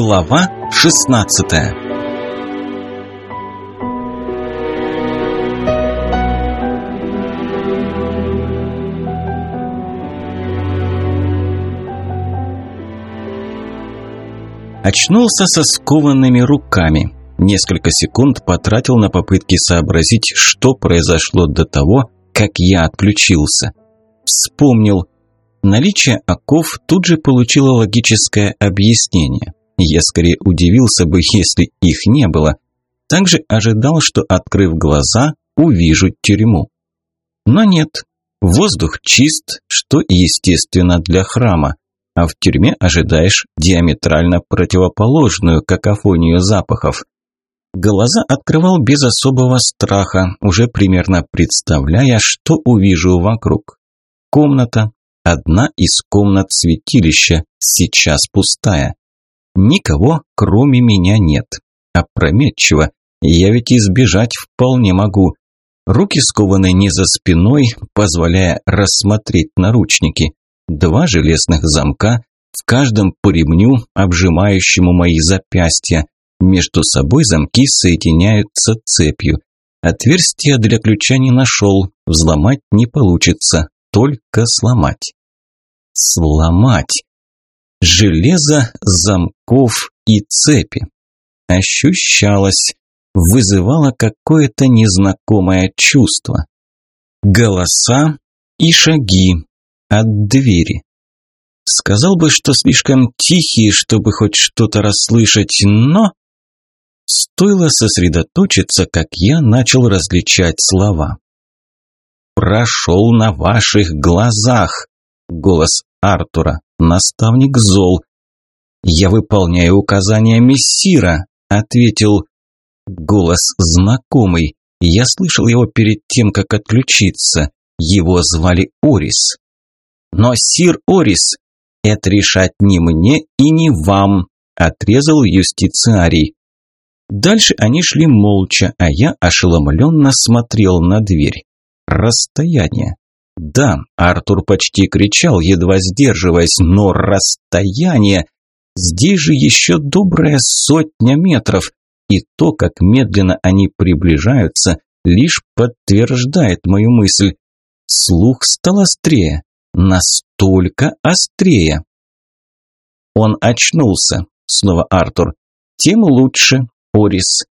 Глава 16 Очнулся со скованными руками. Несколько секунд потратил на попытки сообразить, что произошло до того, как я отключился. Вспомнил. Наличие оков тут же получило логическое объяснение. Я скорее удивился бы, если их не было. Также ожидал, что, открыв глаза, увижу тюрьму. Но нет. Воздух чист, что естественно для храма. А в тюрьме ожидаешь диаметрально противоположную какофонию запахов. Глаза открывал без особого страха, уже примерно представляя, что увижу вокруг. Комната. Одна из комнат святилища, сейчас пустая. Никого, кроме меня, нет. Опрометчиво. Я ведь избежать вполне могу. Руки скованы не за спиной, позволяя рассмотреть наручники. Два железных замка, в каждом по ремню, обжимающему мои запястья. Между собой замки соединяются цепью. Отверстия для ключа не нашел, взломать не получится, только сломать. Сломать железо, замков и цепи. Ощущалось, вызывало какое-то незнакомое чувство. Голоса и шаги от двери. Сказал бы, что слишком тихие, чтобы хоть что-то расслышать, но... Стоило сосредоточиться, как я начал различать слова. «Прошел на ваших глазах!» Голос Артура. Наставник зол. «Я выполняю указания мессира», – ответил голос знакомый. Я слышал его перед тем, как отключиться. Его звали Орис. «Но, сир Орис, это решать не мне и не вам», – отрезал юстициарий. Дальше они шли молча, а я ошеломленно смотрел на дверь. Расстояние. Да, Артур почти кричал, едва сдерживаясь, но расстояние... Здесь же еще добрая сотня метров, и то, как медленно они приближаются, лишь подтверждает мою мысль. Слух стал острее, настолько острее. Он очнулся, снова Артур. Тем лучше, Орис.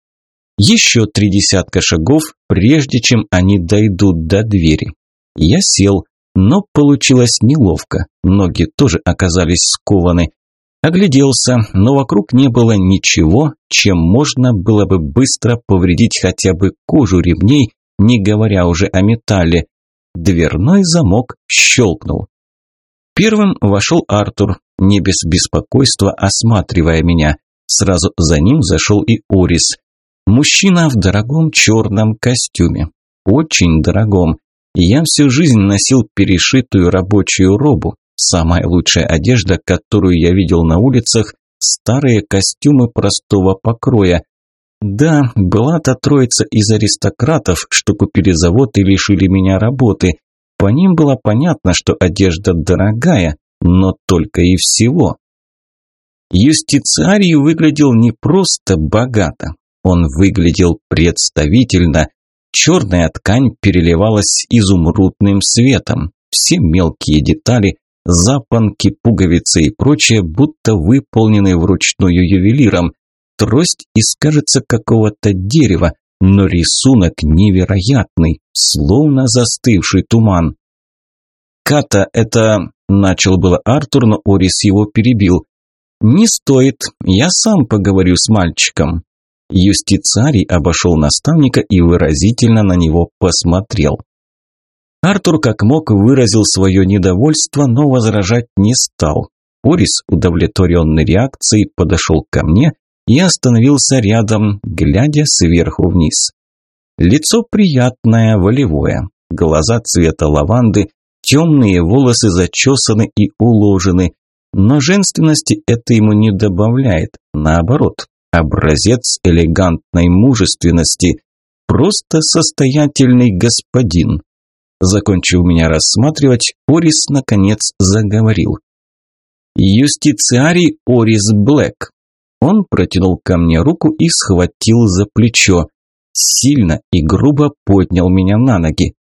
Еще три десятка шагов, прежде чем они дойдут до двери. Я сел, но получилось неловко. Ноги тоже оказались скованы. Огляделся, но вокруг не было ничего, чем можно было бы быстро повредить хотя бы кожу ремней, не говоря уже о металле. Дверной замок щелкнул. Первым вошел Артур, не без беспокойства осматривая меня. Сразу за ним зашел и Орис. Мужчина в дорогом черном костюме. Очень дорогом. Я всю жизнь носил перешитую рабочую робу. Самая лучшая одежда, которую я видел на улицах, старые костюмы простого покроя. Да, была та троица из аристократов, что купили завод и лишили меня работы. По ним было понятно, что одежда дорогая, но только и всего. Юстициарий выглядел не просто богато, он выглядел представительно, Черная ткань переливалась изумрудным светом. Все мелкие детали, запонки, пуговицы и прочее, будто выполнены вручную ювелиром. Трость из, какого-то дерева, но рисунок невероятный, словно застывший туман. «Ката, это...» – начал было Артур, но Орис его перебил. «Не стоит, я сам поговорю с мальчиком». Юстицарий обошел наставника и выразительно на него посмотрел. Артур как мог выразил свое недовольство, но возражать не стал. Орис, удовлетворенный реакцией, подошел ко мне и остановился рядом, глядя сверху вниз. Лицо приятное, волевое, глаза цвета лаванды, темные волосы зачесаны и уложены, но женственности это ему не добавляет, наоборот, образец элегантной мужественности, просто состоятельный господин. Закончив меня рассматривать, Орис наконец заговорил. Юстициарий Орис Блэк. Он протянул ко мне руку и схватил за плечо. Сильно и грубо поднял меня на ноги.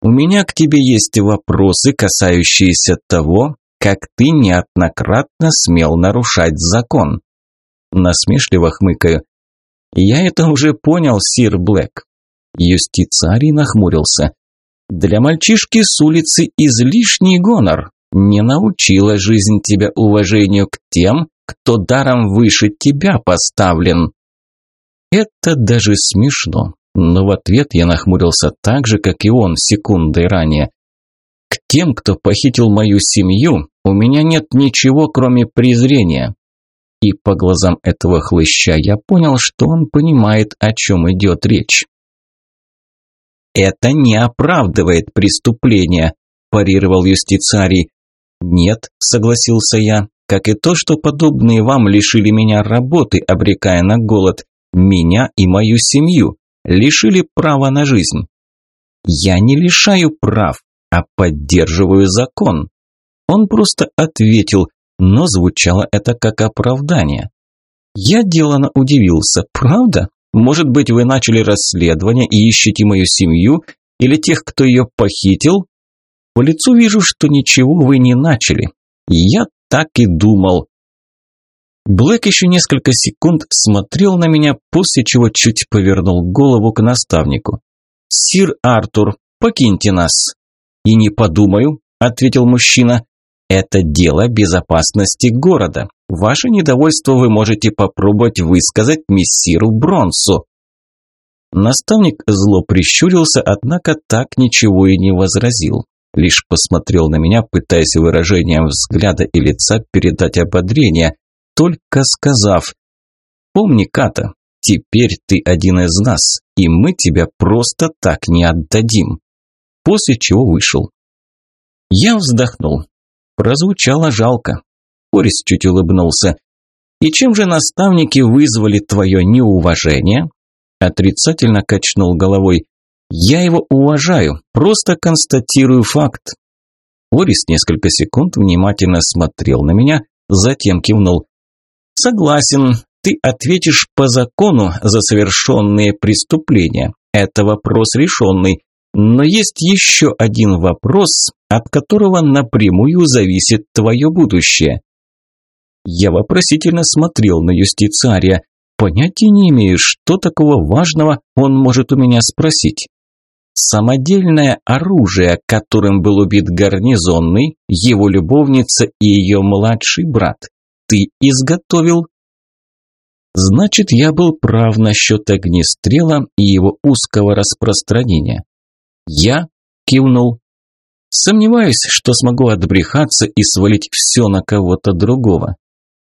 «У меня к тебе есть вопросы, касающиеся того, как ты неоднократно смел нарушать закон». Насмешливо хмыкаю. «Я это уже понял, сир Блэк». Юстицарий нахмурился. «Для мальчишки с улицы излишний гонор. Не научила жизнь тебя уважению к тем, кто даром выше тебя поставлен». Это даже смешно, но в ответ я нахмурился так же, как и он секундой ранее. К тем, кто похитил мою семью, у меня нет ничего, кроме презрения. И по глазам этого хлыща я понял, что он понимает, о чем идет речь. «Это не оправдывает преступление», – парировал юстицарий. «Нет», – согласился я, – «как и то, что подобные вам лишили меня работы, обрекая на голод меня и мою семью, лишили права на жизнь. Я не лишаю прав, а поддерживаю закон. Он просто ответил, но звучало это как оправдание. Я делано удивился, правда? Может быть, вы начали расследование и ищете мою семью или тех, кто ее похитил? По лицу вижу, что ничего вы не начали. Я так и думал. Блэк еще несколько секунд смотрел на меня, после чего чуть повернул голову к наставнику. «Сир Артур, покиньте нас». «И не подумаю», – ответил мужчина. «Это дело безопасности города. Ваше недовольство вы можете попробовать высказать мессиру Бронсу». Наставник зло прищурился, однако так ничего и не возразил. Лишь посмотрел на меня, пытаясь выражением взгляда и лица передать ободрение, только сказав «Помни, Ката, теперь ты один из нас, и мы тебя просто так не отдадим». После чего вышел. Я вздохнул. Прозвучало жалко. Борис чуть улыбнулся. «И чем же наставники вызвали твое неуважение?» Отрицательно качнул головой. «Я его уважаю, просто констатирую факт». Борис несколько секунд внимательно смотрел на меня, затем кивнул. Согласен, ты ответишь по закону за совершенные преступления. Это вопрос решенный. Но есть еще один вопрос, от которого напрямую зависит твое будущее. Я вопросительно смотрел на юстициария. Понятия не имею, что такого важного он может у меня спросить. Самодельное оружие, которым был убит гарнизонный, его любовница и ее младший брат ты изготовил?» Значит, я был прав насчет огнестрела и его узкого распространения. Я кивнул. Сомневаюсь, что смогу отбрехаться и свалить все на кого-то другого.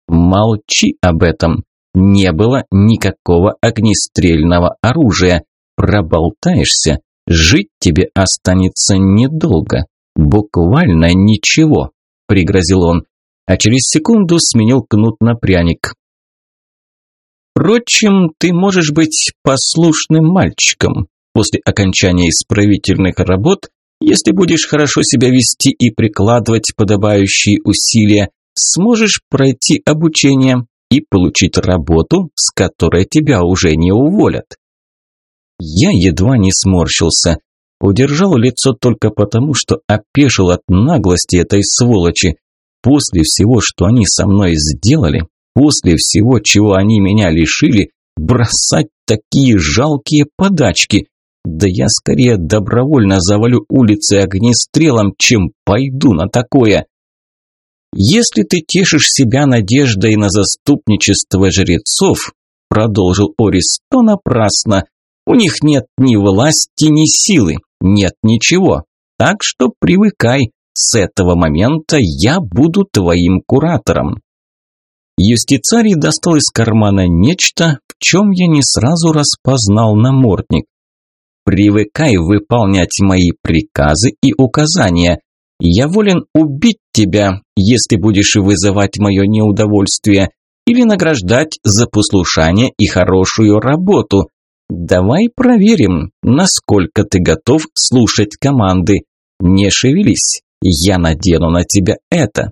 Молчи об этом. Не было никакого огнестрельного оружия. Проболтаешься, жить тебе останется недолго. Буквально ничего, пригрозил он а через секунду сменил кнут на пряник. Впрочем, ты можешь быть послушным мальчиком. После окончания исправительных работ, если будешь хорошо себя вести и прикладывать подобающие усилия, сможешь пройти обучение и получить работу, с которой тебя уже не уволят. Я едва не сморщился. Удержал лицо только потому, что опешил от наглости этой сволочи. После всего, что они со мной сделали, после всего, чего они меня лишили, бросать такие жалкие подачки. Да я скорее добровольно завалю улицы огнестрелом, чем пойду на такое. Если ты тешишь себя надеждой на заступничество жрецов, продолжил Орис, то напрасно. У них нет ни власти, ни силы, нет ничего. Так что привыкай, с этого момента я буду твоим куратором. Юстицарий достал из кармана нечто, в чем я не сразу распознал намордник. Привыкай выполнять мои приказы и указания. Я волен убить тебя, если будешь вызывать мое неудовольствие, или награждать за послушание и хорошую работу. Давай проверим, насколько ты готов слушать команды. Не шевелись. Я надену на тебя это».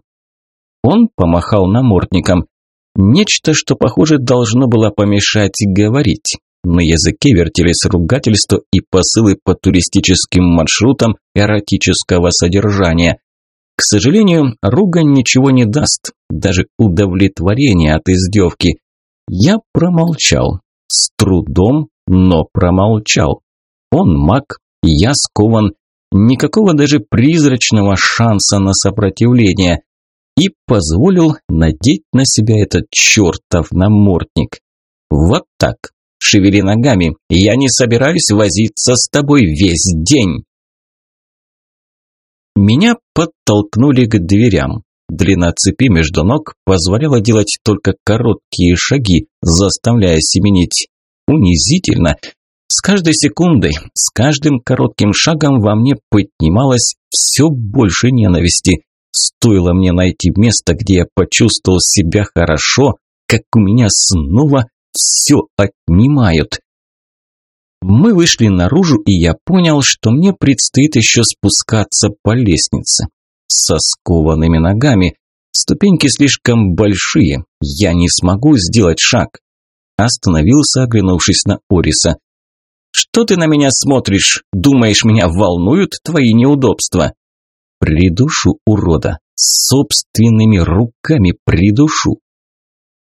Он помахал намордником. Нечто, что, похоже, должно было помешать говорить. На языке вертелись ругательства и посылы по туристическим маршрутам эротического содержания. К сожалению, ругань ничего не даст, даже удовлетворение от издевки. Я промолчал. С трудом, но промолчал. Он маг, я скован. Никакого даже призрачного шанса на сопротивление. И позволил надеть на себя этот чертов намордник. Вот так. Шевели ногами. Я не собираюсь возиться с тобой весь день. Меня подтолкнули к дверям. Длина цепи между ног позволяла делать только короткие шаги, заставляя семенить. Унизительно. С каждой секундой, с каждым коротким шагом во мне поднималось все больше ненависти. Стоило мне найти место, где я почувствовал себя хорошо, как у меня снова все отнимают. Мы вышли наружу, и я понял, что мне предстоит еще спускаться по лестнице. Со скованными ногами. Ступеньки слишком большие, я не смогу сделать шаг. Остановился, оглянувшись на Ориса. «Что ты на меня смотришь? Думаешь, меня волнуют твои неудобства?» «Придушу, урода! Собственными руками придушу!»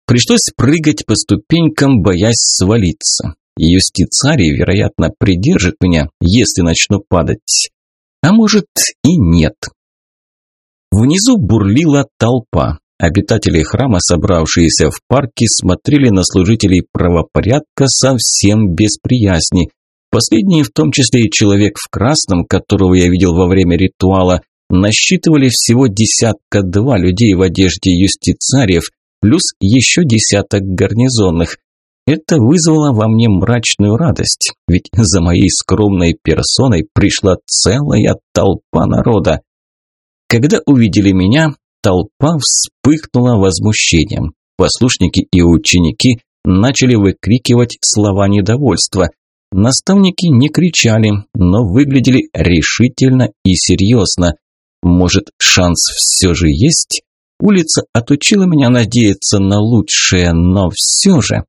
Пришлось прыгать по ступенькам, боясь свалиться. Юстицарий, вероятно, придержит меня, если начну падать. А может и нет. Внизу бурлила толпа. Обитатели храма, собравшиеся в парке, смотрели на служителей правопорядка совсем без. Последние, в том числе и человек в красном, которого я видел во время ритуала, насчитывали всего десятка-два людей в одежде юстицариев, плюс еще десяток гарнизонных. Это вызвало во мне мрачную радость, ведь за моей скромной персоной пришла целая толпа народа. Когда увидели меня, толпа вспыхнула возмущением. Послушники и ученики начали выкрикивать слова недовольства. Наставники не кричали, но выглядели решительно и серьезно. Может, шанс все же есть? Улица отучила меня надеяться на лучшее, но все же...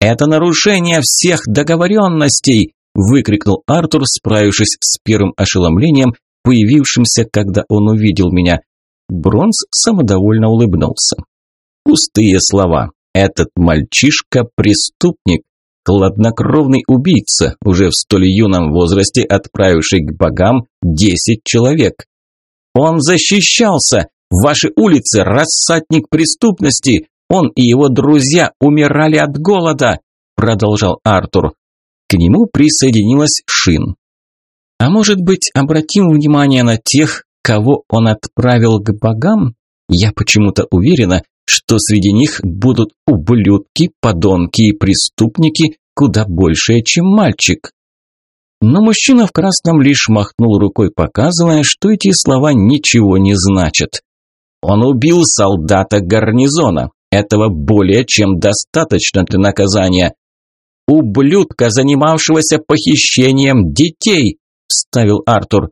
«Это нарушение всех договоренностей!» – выкрикнул Артур, справившись с первым ошеломлением, появившимся, когда он увидел меня. Бронз самодовольно улыбнулся. Пустые слова. Этот мальчишка – преступник, хладнокровный убийца, уже в столь юном возрасте отправивший к богам десять человек. Он защищался! Ваши улицы – рассадник преступности! Он и его друзья умирали от голода, продолжал Артур. К нему присоединилась Шин. А может быть, обратим внимание на тех, кого он отправил к богам? Я почему-то уверена, что среди них будут ублюдки, подонки и преступники куда большие, чем мальчик. Но мужчина в красном лишь махнул рукой, показывая, что эти слова ничего не значат. Он убил солдата гарнизона. Этого более чем достаточно для наказания. «Ублюдка, занимавшегося похищением детей!» – вставил Артур.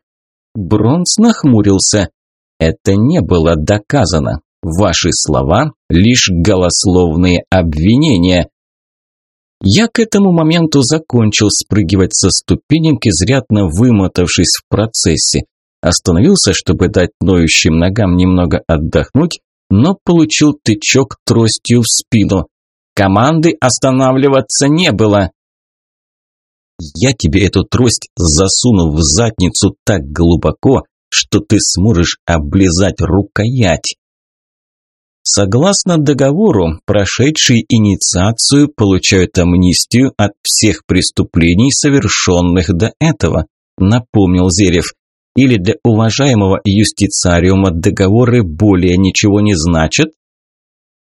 Бронс нахмурился. «Это не было доказано. Ваши слова – лишь голословные обвинения». Я к этому моменту закончил спрыгивать со ступенек, изрядно вымотавшись в процессе. Остановился, чтобы дать ноющим ногам немного отдохнуть, но получил тычок тростью в спину. Команды останавливаться не было. Я тебе эту трость засуну в задницу так глубоко, что ты сможешь облизать рукоять. Согласно договору, прошедшие инициацию получают амнистию от всех преступлений, совершенных до этого, напомнил Зерев или для уважаемого юстициариума договоры более ничего не значат?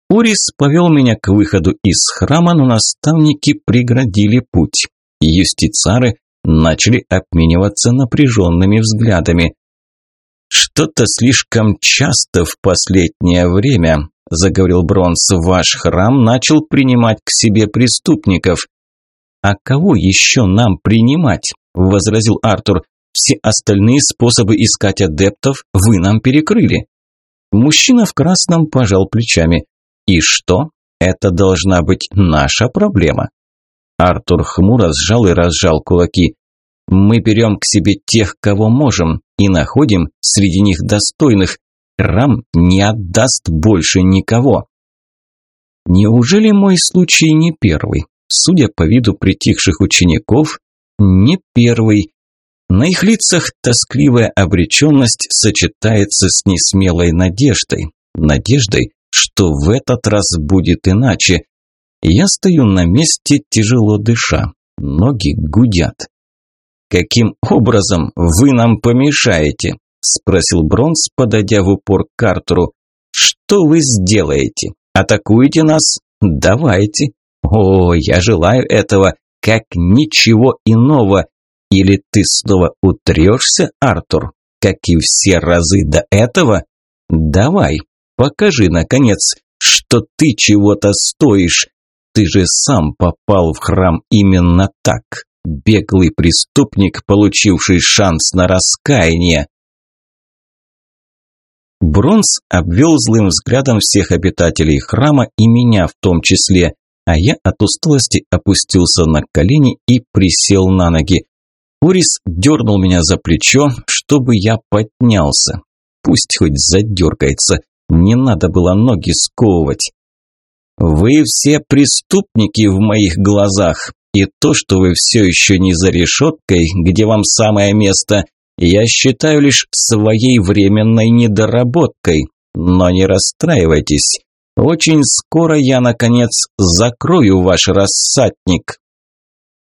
Урис повел меня к выходу из храма, но наставники преградили путь. Юстицары начали обмениваться напряженными взглядами. «Что-то слишком часто в последнее время», – заговорил Бронс, – «ваш храм начал принимать к себе преступников». «А кого еще нам принимать?» – возразил Артур. Все остальные способы искать адептов вы нам перекрыли. Мужчина в красном пожал плечами. И что? Это должна быть наша проблема. Артур хмуро сжал и разжал кулаки. Мы берем к себе тех, кого можем, и находим среди них достойных. Храм не отдаст больше никого. Неужели мой случай не первый? Судя по виду притихших учеников, не первый. На их лицах тоскливая обреченность сочетается с несмелой надеждой. Надеждой, что в этот раз будет иначе. Я стою на месте, тяжело дыша. Ноги гудят. «Каким образом вы нам помешаете?» – спросил Бронс, подойдя в упор к Картеру. «Что вы сделаете? Атакуете нас? Давайте. О, я желаю этого, как ничего иного. Или ты снова утрешься, Артур, как и все разы до этого? Давай, покажи, наконец, что ты чего-то стоишь. Ты же сам попал в храм именно так. Беглый преступник, получивший шанс на раскаяние. Бронз обвел злым взглядом всех обитателей храма и меня в том числе, а я от усталости опустился на колени и присел на ноги. Орис дернул меня за плечо, чтобы я поднялся. Пусть хоть задергается, не надо было ноги сковывать. «Вы все преступники в моих глазах, и то, что вы все еще не за решеткой, где вам самое место, я считаю лишь своей временной недоработкой. Но не расстраивайтесь, очень скоро я, наконец, закрою ваш рассадник».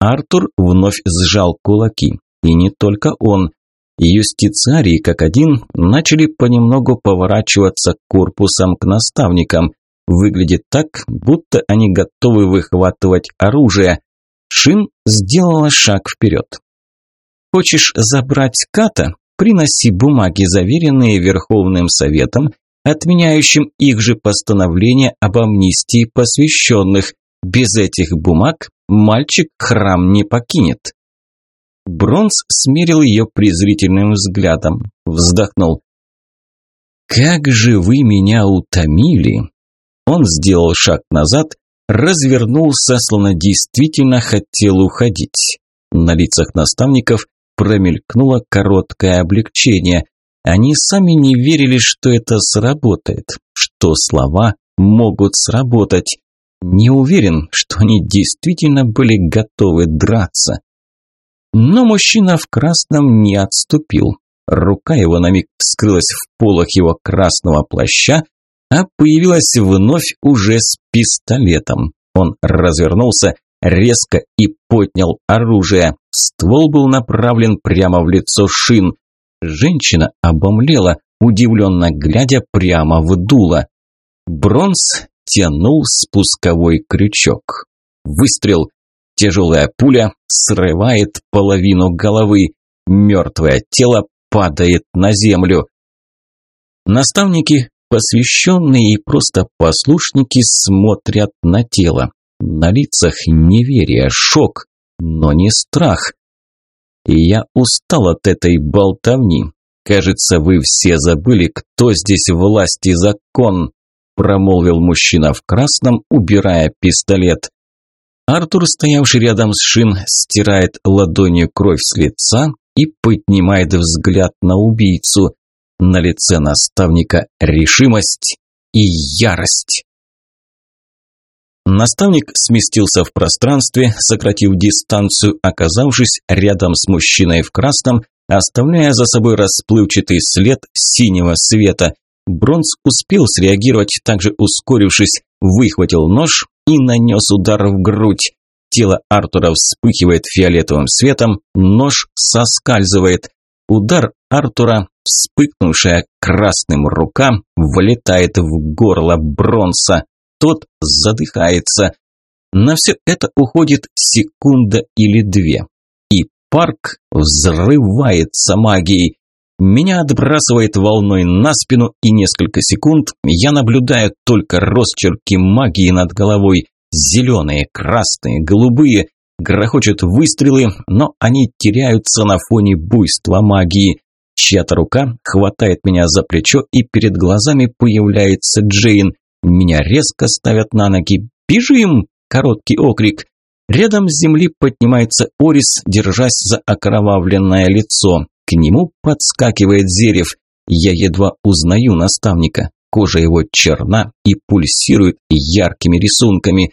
Артур вновь сжал кулаки. И не только он. Юстициарии, как один, начали понемногу поворачиваться корпусом к наставникам. Выглядит так, будто они готовы выхватывать оружие. Шин сделала шаг вперед. «Хочешь забрать Ката? Приноси бумаги, заверенные Верховным Советом, отменяющим их же постановление об амнистии посвященных. Без этих бумаг мальчик храм не покинет. Бронз смерил ее презрительным взглядом, вздохнул. «Как же вы меня утомили!» Он сделал шаг назад, развернулся, словно действительно хотел уходить. На лицах наставников промелькнуло короткое облегчение. Они сами не верили, что это сработает, что слова могут сработать. Не уверен, что они действительно были готовы драться. Но мужчина в красном не отступил. Рука его на миг вскрылась в полах его красного плаща, а появилась вновь уже с пистолетом. Он развернулся резко и поднял оружие. Ствол был направлен прямо в лицо Шин. Женщина обомлела, удивленно глядя прямо в дуло. Бронз тянул спусковой крючок. Выстрел. Тяжелая пуля срывает половину головы. Мертвое тело падает на землю. Наставники, посвященные и просто послушники смотрят на тело. На лицах неверие, шок, но не страх. И я устал от этой болтовни. Кажется, вы все забыли, кто здесь власть и закон, промолвил мужчина в красном, убирая пистолет. Артур, стоявший рядом с Шин, стирает ладонью кровь с лица и поднимает взгляд на убийцу. На лице наставника решимость и ярость. Наставник сместился в пространстве, сократив дистанцию, оказавшись рядом с мужчиной в красном, оставляя за собой расплывчатый след синего света. Бронз успел среагировать, также ускорившись, выхватил нож и нанес удар в грудь. Тело Артура вспыхивает фиолетовым светом, нож соскальзывает. Удар Артура, вспыхнувшая красным рука, влетает в горло Бронса тот задыхается. На все это уходит секунда или две. И парк взрывается магией. Меня отбрасывает волной на спину, и несколько секунд я наблюдаю только росчерки магии над головой. Зеленые, красные, голубые. Грохочут выстрелы, но они теряются на фоне буйства магии. Чья-то рука хватает меня за плечо, и перед глазами появляется Джейн. Меня резко ставят на ноги. «Бежим!» – короткий окрик. Рядом с земли поднимается Орис, держась за окровавленное лицо. К нему подскакивает Зерев. Я едва узнаю наставника. Кожа его черна и пульсирует яркими рисунками.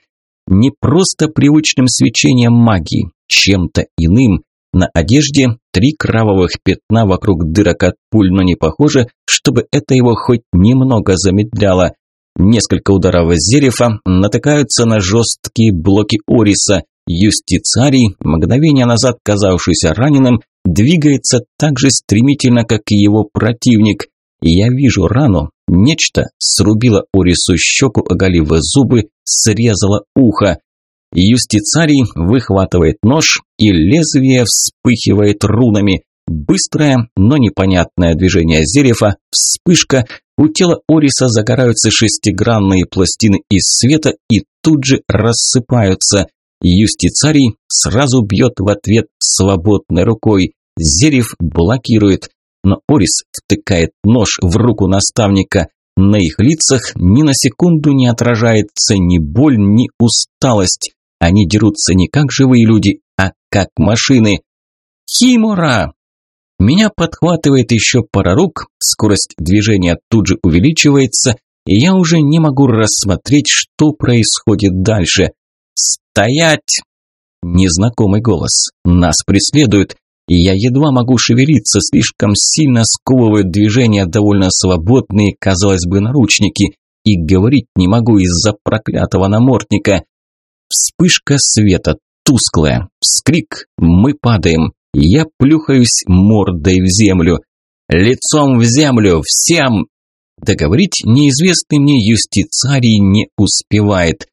Не просто привычным свечением магии, чем-то иным. На одежде три кровавых пятна вокруг дырок от пуль, но не похоже, чтобы это его хоть немного замедляло. Несколько ударов Зерефа натыкаются на жесткие блоки Ориса. Юстицарий, мгновение назад казавшийся раненым, двигается так же стремительно, как и его противник. Я вижу рану. Нечто срубило Орису щеку, оголив зубы, срезало ухо. Юстицарий выхватывает нож, и лезвие вспыхивает рунами. Быстрое, но непонятное движение Зерефа, вспышка, у тела Ориса загораются шестигранные пластины из света и тут же рассыпаются. Юстицарий сразу бьет в ответ свободной рукой. Зерев блокирует, но Орис втыкает нож в руку наставника. На их лицах ни на секунду не отражается ни боль, ни усталость. Они дерутся не как живые люди, а как машины. «Химура!» Меня подхватывает еще пара рук, скорость движения тут же увеличивается, и я уже не могу рассмотреть, что происходит дальше. «Стоять!» Незнакомый голос. Нас преследуют, я едва могу шевелиться, слишком сильно сковывают движения довольно свободные, казалось бы, наручники, и говорить не могу из-за проклятого намордника. Вспышка света, тусклая, вскрик, мы падаем. Я плюхаюсь мордой в землю. Лицом в землю, всем! Договорить неизвестный мне юстицарий не успевает.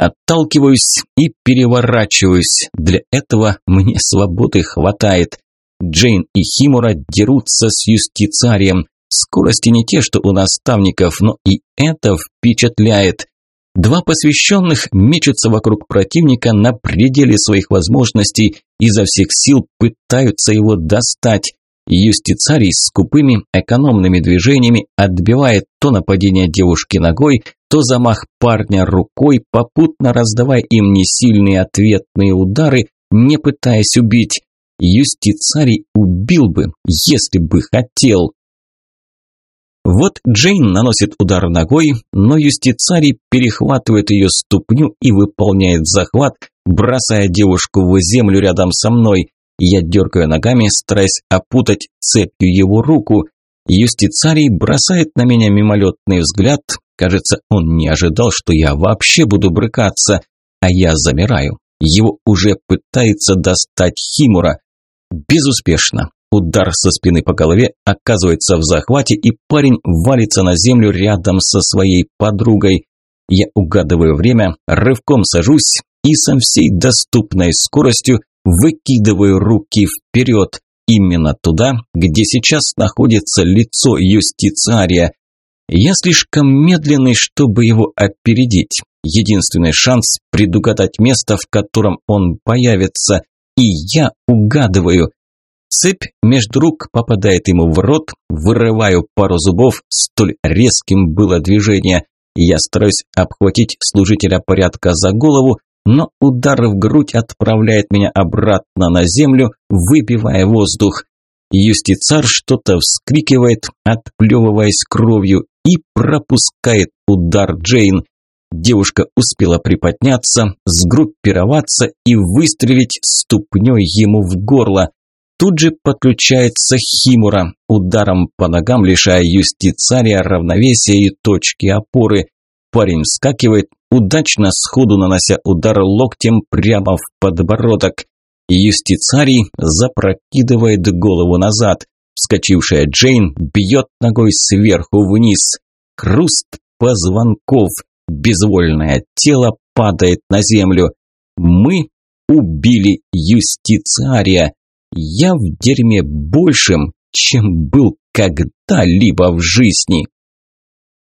Отталкиваюсь и переворачиваюсь. Для этого мне свободы хватает. Джейн и Химура дерутся с юстицарием. Скорости не те, что у наставников, но и это впечатляет. Два посвященных мечутся вокруг противника на пределе своих возможностей, изо всех сил пытаются его достать. Юстицарий с скупыми экономными движениями отбивает то нападение девушки ногой, то замах парня рукой, попутно раздавая им несильные ответные удары, не пытаясь убить. Юстицарий убил бы, если бы хотел. Вот Джейн наносит удар ногой, но юстицарий перехватывает ее ступню и выполняет захват, бросая девушку в землю рядом со мной. Я дергаю ногами, стараясь опутать цепью его руку. Юстицарий бросает на меня мимолетный взгляд. Кажется, он не ожидал, что я вообще буду брыкаться. А я замираю. Его уже пытается достать Химура. Безуспешно. Удар со спины по голове оказывается в захвате, и парень валится на землю рядом со своей подругой. Я угадываю время, рывком сажусь и со всей доступной скоростью выкидываю руки вперед, именно туда, где сейчас находится лицо юстициария. Я слишком медленный, чтобы его опередить. Единственный шанс предугадать место, в котором он появится. И я угадываю. Цепь между рук попадает ему в рот, вырываю пару зубов, столь резким было движение. Я стараюсь обхватить служителя порядка за голову, но удар в грудь отправляет меня обратно на землю, выбивая воздух. Юстицар что-то вскрикивает, отплевываясь кровью, и пропускает удар Джейн. Девушка успела приподняться, сгруппироваться и выстрелить ступней ему в горло. Тут же подключается Химура, ударом по ногам лишая юстицария равновесия и точки опоры. Парень вскакивает, удачно сходу нанося удар локтем прямо в подбородок. Юстицарий запрокидывает голову назад. Вскочившая Джейн бьет ногой сверху вниз. Хруст позвонков. Безвольное тело падает на землю. Мы убили юстицария. Я в дерьме большим, чем был когда-либо в жизни.